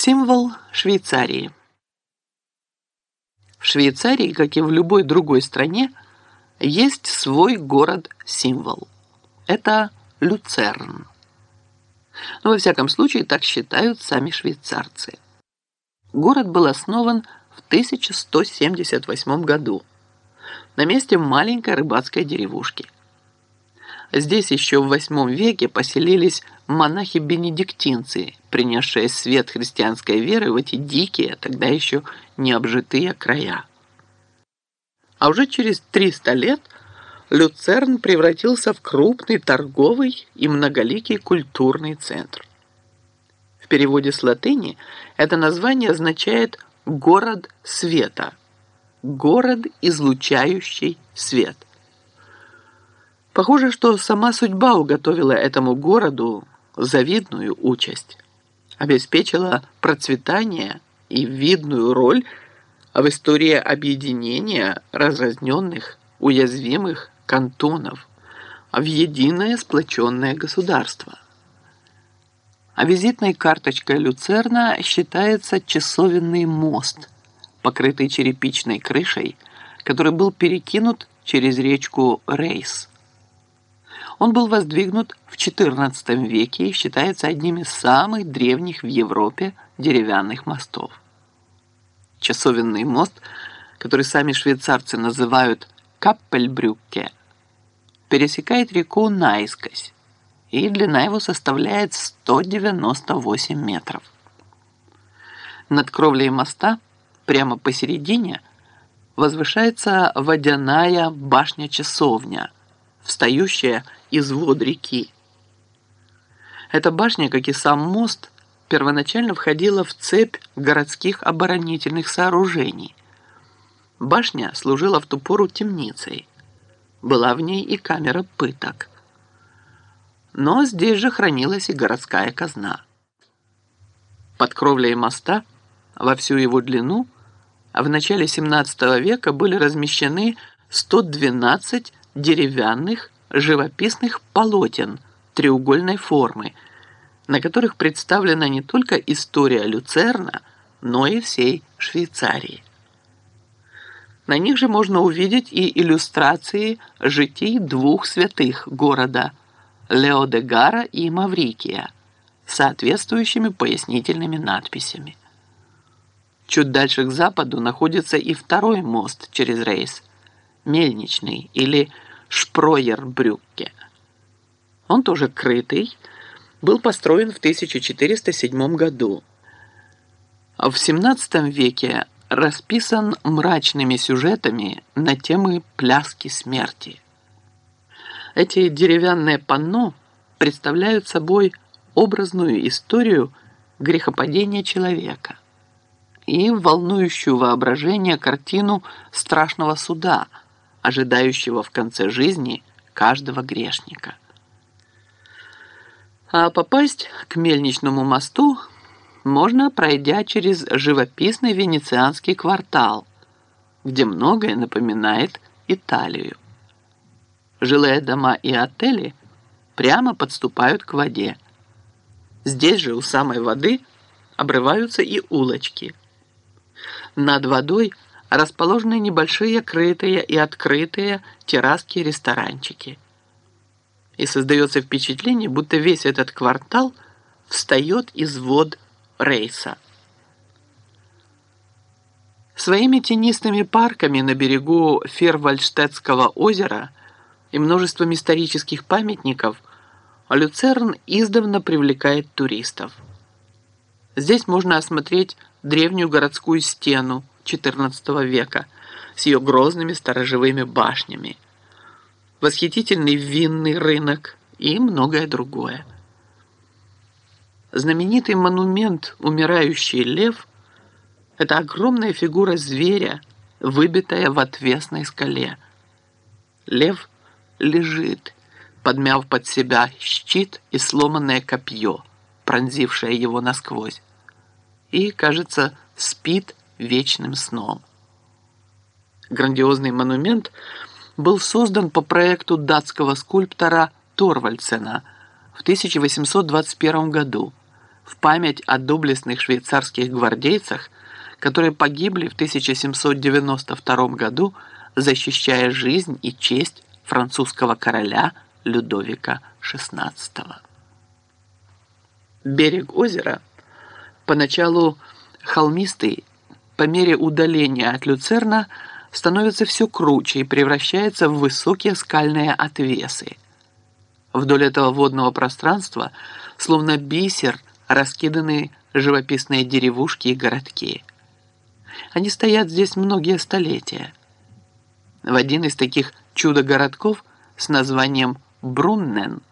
Символ Швейцарии. В Швейцарии, как и в любой другой стране, есть свой город-символ. Это Люцерн. Но, во всяком случае, так считают сами швейцарцы. Город был основан в 1178 году на месте маленькой рыбацкой деревушки. Здесь еще в VIII веке поселились монахи-бенедиктинцы, принесшие свет христианской веры в эти дикие, тогда еще не обжитые края. А уже через 300 лет Люцерн превратился в крупный торговый и многоликий культурный центр. В переводе с латыни это название означает «город света», «город, излучающий свет». Похоже, что сама судьба уготовила этому городу завидную участь, обеспечила процветание и видную роль в истории объединения разразненных, уязвимых кантонов в единое сплоченное государство. А визитной карточкой Люцерна считается часовенный мост, покрытый черепичной крышей, который был перекинут через речку Рейс – он был воздвигнут в XIV веке и считается одним из самых древних в Европе деревянных мостов. Часовенный мост, который сами швейцарцы называют Каппельбрюкке, пересекает реку наискось, и длина его составляет 198 метров. Над кровлей моста, прямо посередине, возвышается водяная башня-часовня, встающая из вод реки. Эта башня, как и сам мост, первоначально входила в цепь городских оборонительных сооружений. Башня служила в ту пору темницей. Была в ней и камера пыток. Но здесь же хранилась и городская казна. Под кровлей моста во всю его длину в начале 17 века были размещены 112 деревянных живописных полотен треугольной формы, на которых представлена не только история Люцерна, но и всей Швейцарии. На них же можно увидеть и иллюстрации житий двух святых города – Леодегара и Маврикия соответствующими пояснительными надписями. Чуть дальше к западу находится и второй мост через рейс – Мельничный или Шпроербрюкке. Он тоже крытый, был построен в 1407 году. В XVII веке расписан мрачными сюжетами на темы пляски смерти. Эти деревянные панно представляют собой образную историю грехопадения человека и волнующую воображение картину страшного суда – ожидающего в конце жизни каждого грешника. А попасть к мельничному мосту можно, пройдя через живописный венецианский квартал, где многое напоминает Италию. Жилые дома и отели прямо подступают к воде. Здесь же у самой воды обрываются и улочки. Над водой – расположены небольшие крытые и открытые терраски-ресторанчики. И создается впечатление, будто весь этот квартал встает из вод рейса. Своими тенистыми парками на берегу Фервальштетского озера и множеством исторических памятников Люцерн издавна привлекает туристов. Здесь можно осмотреть древнюю городскую стену, XIV века с ее грозными сторожевыми башнями, восхитительный винный рынок и многое другое. Знаменитый монумент «Умирающий лев» – это огромная фигура зверя, выбитая в отвесной скале. Лев лежит, подмяв под себя щит и сломанное копье, пронзившее его насквозь. И, кажется, спит вечным сном. Грандиозный монумент был создан по проекту датского скульптора Торвальдсена в 1821 году в память о доблестных швейцарских гвардейцах, которые погибли в 1792 году, защищая жизнь и честь французского короля Людовика XVI. Берег озера поначалу холмистый, по мере удаления от Люцерна становится все круче и превращается в высокие скальные отвесы. Вдоль этого водного пространства, словно бисер, раскиданы живописные деревушки и городки. Они стоят здесь многие столетия. В один из таких чудо-городков с названием Бруннен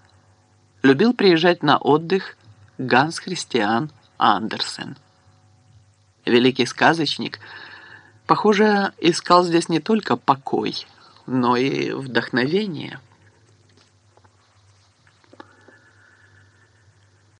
любил приезжать на отдых Ганс Христиан Андерсен. Великий сказочник, похоже, искал здесь не только покой, но и вдохновение –